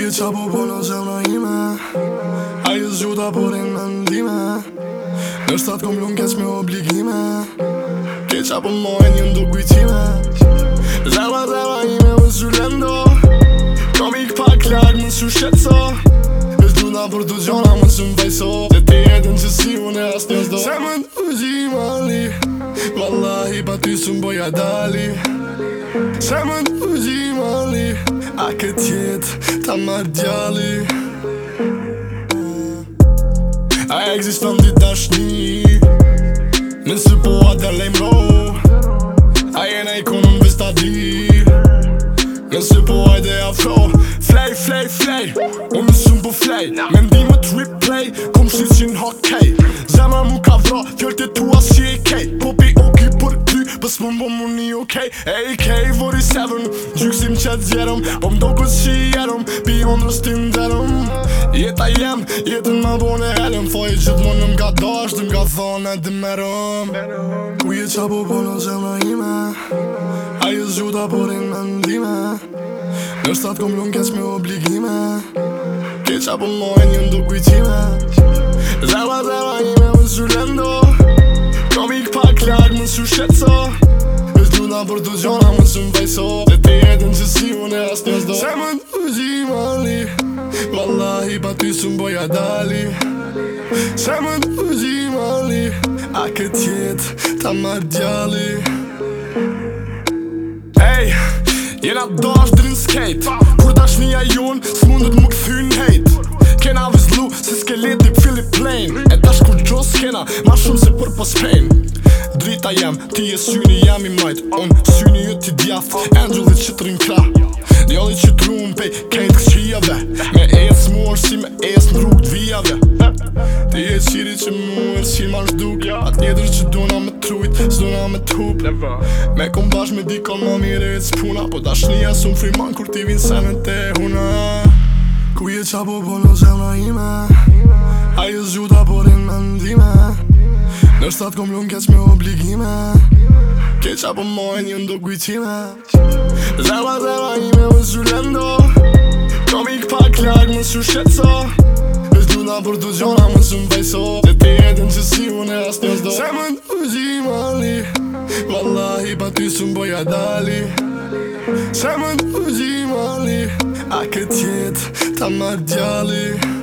Kuj e qa po pola gjevna ime A i zhjuta porin e në ndime Në shtatë kom lunë keq me obligime Kje qa po më e një ndur kujtime Zerba zerba ime më zhullendo Kom i këpa klak më që shetëso Në shdu nga për du gjona më që më bejso Dhe te jetën që si më në asë njëzdo Se më në u gjima li Wallahi pa ty së më boja dali Se më në u A këtë jetë Tamar djali A e existant i tashni Mensu po a derlej mlo A jen po po e ikon un besta di Mensu po ajde e afro Flay, flay, flay Un mesun po flay Men di me triplej Kom shilt si n hakej Zem e mukavla Fjollte tua si e kej po Mos më mbëm më një okej AK-47 Gjyksim që të zjerëm Po më do që i erëm Pi më në shtim Jeta jem Jetën më bërën helëm Fa i gjithë më në ka gadasht Në më gadhën e dhe më rëm Ku i qa po po që më ime A i zhuta porin aporin më ndime Në shtat kom lën kësë me obligime Ke qa po më e një ndur kujtime Zerba zerba ime më zhullendo më su shetësa E s'du nga për të gjona më su më bëjso Dhe ti jetën që si unë e as të zdo Se më në gji mali Wallahi pa ty su më boja dali Se më në gji mali A këtë jetë ta marë djali Ej, jena dash drin skate Kur dash një ajun, s'mundet më këthyn hej ta jem Ti e syni jem i majt Unë syni ju ti djath Angelit që të rinë kra Djallit që të rrumë pej Kajtë kështë Me esë mu si me esë në rrugë të vijave Ti e qiri që mu është si ma është duk Atë njetër që duna me trujt Së me të Me kom bashkë me dikon ma mire e c'puna Po ta shnija së më friman kur ti vinë senën të huna Ku je qa po polo zemë na ime Ajo zhuta por e mendime Në shtatë kom lunë keq me obligime Keq apo mojnë një ndo kujtime Zerba, zerba, i me më zhulendo Kom i këpa klak më su shetëso Vesh du na për du gjona më shumë bejso Dhe te jetën që si unë e as një zdo Se më në uji i mali Wallahi pa ty së mboja dali Se më në uji i mali A këtë jetë ta më djali